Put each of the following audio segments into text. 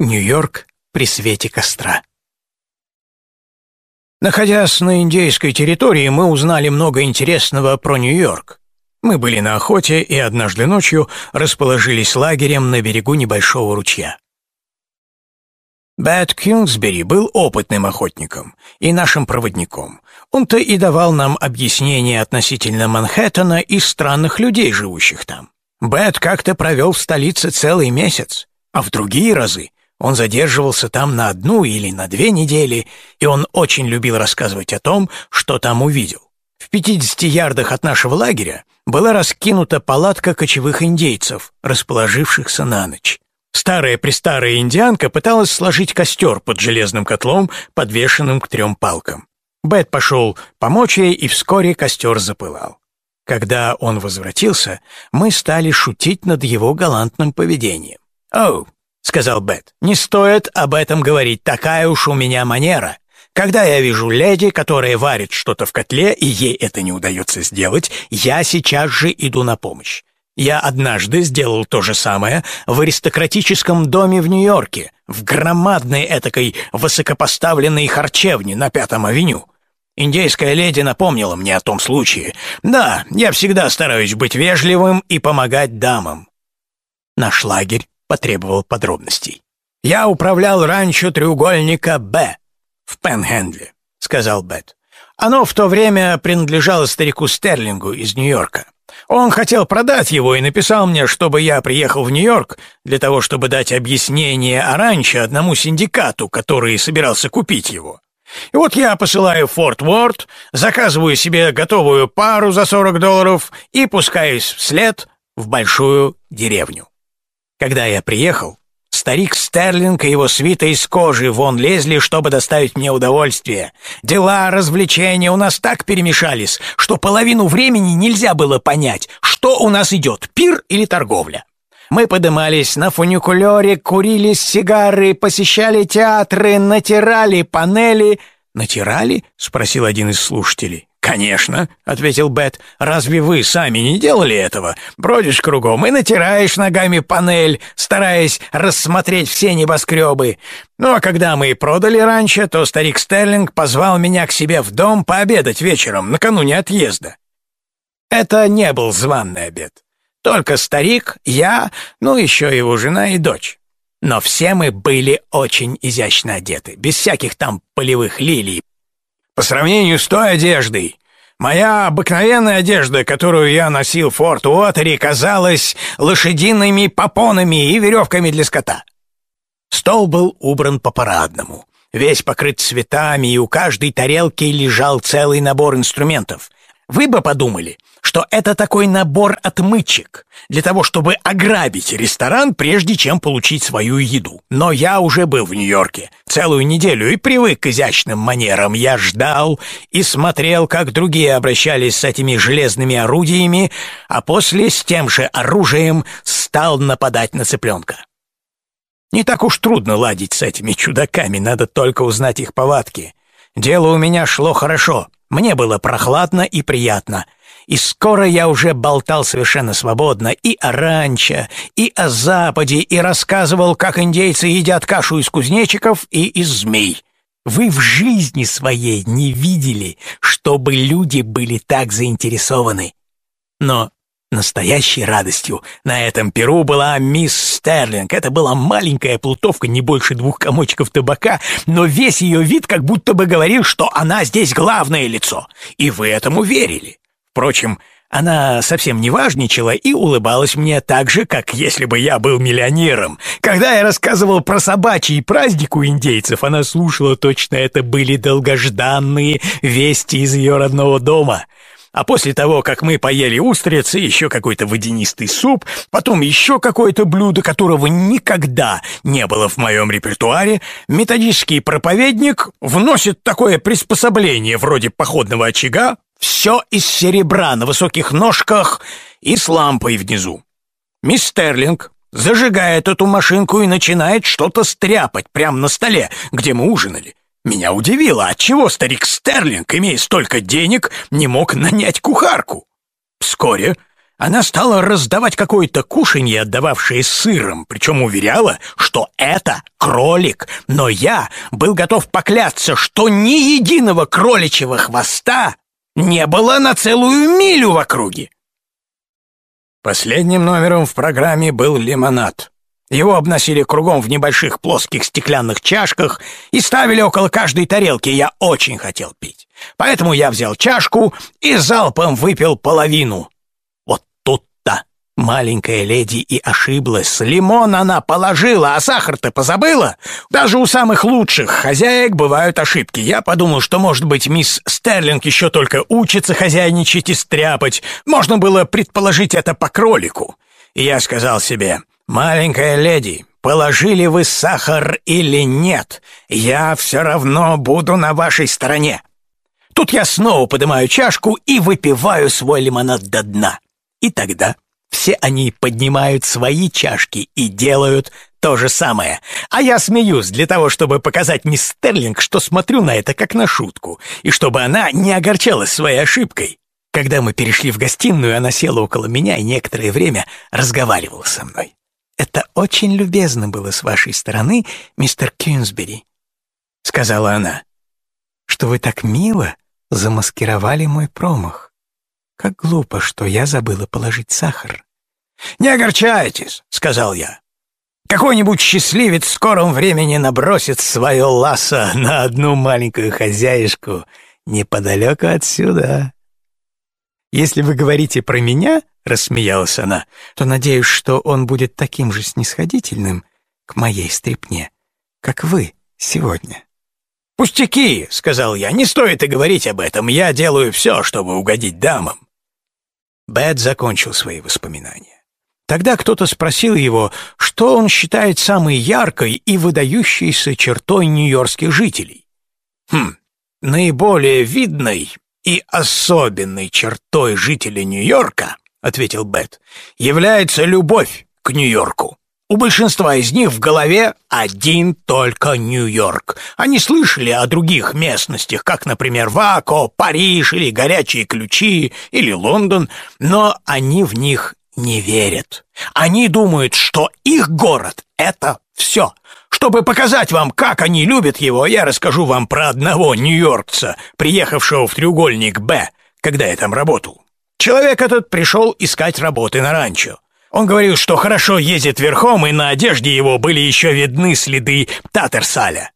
Нью-Йорк при свете костра. Находясь на индейской территории, мы узнали много интересного про Нью-Йорк. Мы были на охоте и однажды ночью расположились лагерем на берегу небольшого ручья. Бэт Кюнгсбери был опытным охотником и нашим проводником. Он-то и давал нам объяснения относительно Манхэттена и странных людей, живущих там. Бэт как-то провел в столице целый месяц, а в другие разы он задерживался там на одну или на две недели, и он очень любил рассказывать о том, что там увидел. В 50 ярдах от нашего лагеря была раскинута палатка кочевых индейцев, расположившихся на ночь. Старая-престарая индианка пыталась сложить костер под железным котлом, подвешенным к трем палкам. Бет пошел помочь ей, и вскоре костер запылал. Когда он возвратился, мы стали шутить над его галантным поведением. «Оу, сказал Бет. «Не стоит об этом говорить, такая уж у меня манера. Когда я вижу леди, которая варит что-то в котле, и ей это не удается сделать, я сейчас же иду на помощь. Я однажды сделал то же самое в аристократическом доме в Нью-Йорке, в громадной этакой высокопоставленной харчевне на Пятом авеню. Индейская леди напомнила мне о том случае. Да, я всегда стараюсь быть вежливым и помогать дамам. Наш лагерь потребовал подробностей. «Я управлял ранчо треугольника «Б» в Пенхендле», — сказал Бет. «Оно в то время принадлежало старику Стерлингу из Нью-Йорка. Он хотел продать его и написал мне, чтобы я приехал в Нью-Йорк для того, чтобы дать объяснение о ранчо одному синдикату, который собирался купить его. И вот я посылаю в Форт Уорд, заказываю себе готовую пару за 40 долларов и пускаюсь вслед в большую деревню. Когда я приехал, старик Стерлинг и его свита из кожи вон лезли, чтобы доставить мне удовольствие. Дела, развлечения у нас так перемешались, что половину времени нельзя было понять, что у нас идет, пир или торговля. Мы подымались на фуникулере, курили сигары, посещали театры, натирали панели. «Натирали?» — спросил один из слушателей. «Конечно», — ответил Бет. «Разве вы сами не делали этого? Бродишь кругом и натираешь ногами панель, стараясь рассмотреть все небоскребы. Ну а когда мы продали раньше, то старик Стерлинг позвал меня к себе в дом пообедать вечером, накануне отъезда. Это не был званный обед. Только старик, я, ну еще его жена и дочь. Но все мы были очень изящно одеты, без всяких там полевых лилий, по сравнению с той одеждой, моя обыкновенная одежда, которую я носил в Форт Уотере, казалась лошадиными попонами и веревками для скота. Стол был убран по-парадному, весь покрыт цветами, и у каждой тарелки лежал целый набор инструментов. Вы бы подумали, что это такой набор отмычек для того, чтобы ограбить ресторан, прежде чем получить свою еду. Но я уже был в Нью-Йорке целую неделю и привык к изящным манерам. Я ждал и смотрел, как другие обращались с этими железными орудиями, а после с тем же оружием стал нападать на цыпленка. Не так уж трудно ладить с этими чудаками, надо только узнать их повадки. Дело у меня шло хорошо, мне было прохладно и приятно — и скоро я уже болтал совершенно свободно и о ранчо, и о Западе, и рассказывал, как индейцы едят кашу из кузнечиков и из змей. Вы в жизни своей не видели, чтобы люди были так заинтересованы. Но настоящей радостью на этом перу была мисс Стерлинг. Это была маленькая плутовка, не больше двух комочков табака, но весь ее вид как будто бы говорил, что она здесь главное лицо. И вы этому верили. Впрочем, она совсем не важничала и улыбалась мне так же, как если бы я был миллионером. Когда я рассказывал про собачий праздник у индейцев, она слушала точно это были долгожданные вести из ее родного дома. А после того, как мы поели устрицы, еще какой-то водянистый суп, потом еще какое-то блюдо, которого никогда не было в моем репертуаре, методический проповедник вносит такое приспособление вроде походного очага все из серебра на высоких ножках и с лампой внизу. Мисс Стерлинг зажигает эту машинку и начинает что-то стряпать прямо на столе, где мы ужинали. Меня удивило, отчего старик Стерлинг, имея столько денег, не мог нанять кухарку. Вскоре она стала раздавать какое-то кушанье, отдававшее сыром, причем уверяла, что это кролик, но я был готов поклясться, что ни единого кроличьего хвоста не было на целую милю в округе. Последним номером в программе был лимонад. Его обносили кругом в небольших плоских стеклянных чашках и ставили около каждой тарелки. Я очень хотел пить. Поэтому я взял чашку и залпом выпил половину. Вот тут-то маленькая леди и ошиблась. Лимон она положила, а сахар-то позабыла. Даже у самых лучших хозяек бывают ошибки. Я подумал, что, может быть, мисс Стерлинг еще только учится хозяйничать и стряпать. Можно было предположить это по кролику. И я сказал себе... «Маленькая леди, положили вы сахар или нет, я все равно буду на вашей стороне». Тут я снова поднимаю чашку и выпиваю свой лимонад до дна. И тогда все они поднимают свои чашки и делают то же самое. А я смеюсь для того, чтобы показать мисс Стерлинг, что смотрю на это как на шутку, и чтобы она не огорчалась своей ошибкой. Когда мы перешли в гостиную, она села около меня и некоторое время разговаривала со мной. «Это очень любезно было с вашей стороны, мистер Кюнсбери», — сказала она, «что вы так мило замаскировали мой промах. Как глупо, что я забыла положить сахар». «Не огорчайтесь», — сказал я. «Какой-нибудь счастливец в скором времени набросит свое лассо на одну маленькую хозяюшку неподалеку отсюда». «Если вы говорите про меня, — рассмеялась она, — то надеюсь, что он будет таким же снисходительным к моей стрепне, как вы сегодня». «Пустяки!» — сказал я. «Не стоит и говорить об этом. Я делаю все, чтобы угодить дамам». Бет закончил свои воспоминания. Тогда кто-то спросил его, что он считает самой яркой и выдающейся чертой нью-йоркских жителей. «Хм, наиболее видной и особенной чертой жителей Нью-Йорка, ответил Бет, является любовь к Нью-Йорку. У большинства из них в голове один только Нью-Йорк. Они слышали о других местностях, как, например, Вако, Париж или Горячие ключи или Лондон, но они в них не верят. Они думают, что их город — это все. Чтобы показать вам, как они любят его, я расскажу вам про одного нью-йоркца, приехавшего в треугольник «Б», когда я там работал. Человек этот пришел искать работы на ранчо. Он говорил, что хорошо ездит верхом, и на одежде его были еще видны следы Татерсаля.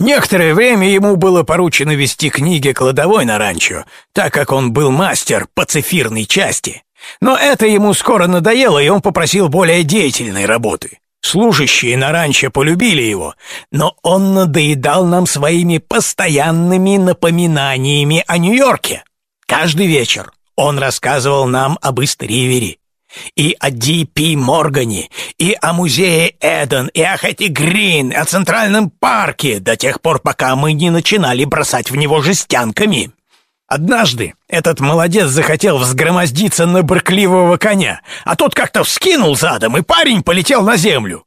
Некоторое время ему было поручено вести книги кладовой на ранчо, так как он был мастер по цифирной части. Но это ему скоро надоело, и он попросил более деятельной работы. Служащие на ранчо полюбили его, но он надоедал нам своими постоянными напоминаниями о Нью-Йорке. Каждый вечер он рассказывал нам об Ист-Ривере, и о Ди Пи Моргане, и о музее Эден, и о Хэти Грин, о Центральном парке, до тех пор, пока мы не начинали бросать в него жестянками. Однажды этот молодец захотел взгромоздиться на брыкливого коня, а тот как-то вскинул задом, и парень полетел на землю.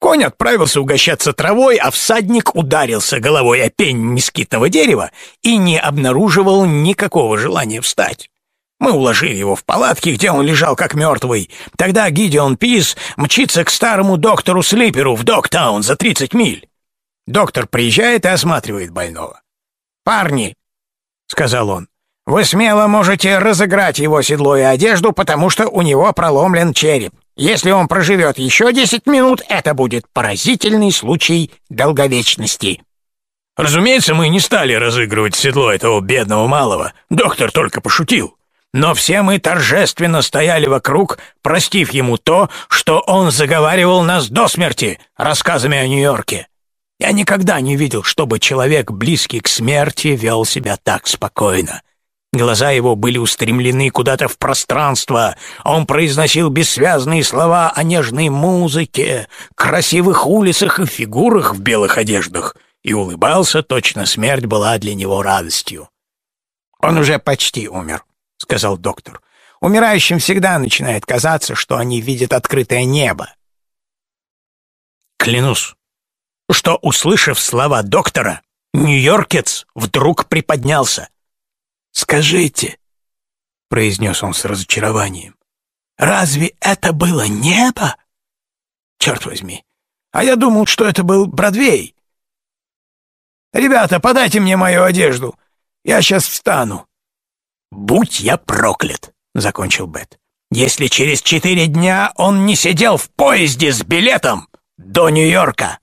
Конь отправился угощаться травой, а всадник ударился головой о пень мескитного дерева и не обнаруживал никакого желания встать. Мы уложили его в палатке, где он лежал как мертвый. Тогда Гидеон Пис мчится к старому доктору Слиперу в Доктаун за 30 миль. Доктор приезжает и осматривает больного. «Парни, — сказал он. «Вы смело можете разыграть его седло и одежду, потому что у него проломлен череп. Если он проживет еще десять минут, это будет поразительный случай долговечности». Разумеется, мы не стали разыгрывать седло этого бедного малого. Доктор только пошутил. Но все мы торжественно стояли вокруг, простив ему то, что он заговаривал нас до смерти рассказами о Нью-Йорке. Я никогда не видел, чтобы человек, близкий к смерти, вел себя так спокойно. Глаза его были устремлены куда-то в пространство. Он произносил бессвязные слова о нежной музыке, красивых улицах и фигурах в белых одеждах и улыбался, точно смерть была для него радостью. «Он уже почти умер», — сказал доктор. «Умирающим всегда начинает казаться, что они видят открытое небо». «Клянусь, что, услышав слова доктора, нью-йоркец вдруг приподнялся. «Скажите», — произнес он с разочарованием, — «разве это было небо?» «Черт возьми, А я думал, что это был Бродвей. Ребята, подайте мне мою одежду. Я сейчас встану. Будь я проклят, закончил Бет. Если через четыре дня он не сидел в поезде с билетом до Нью-Йорка.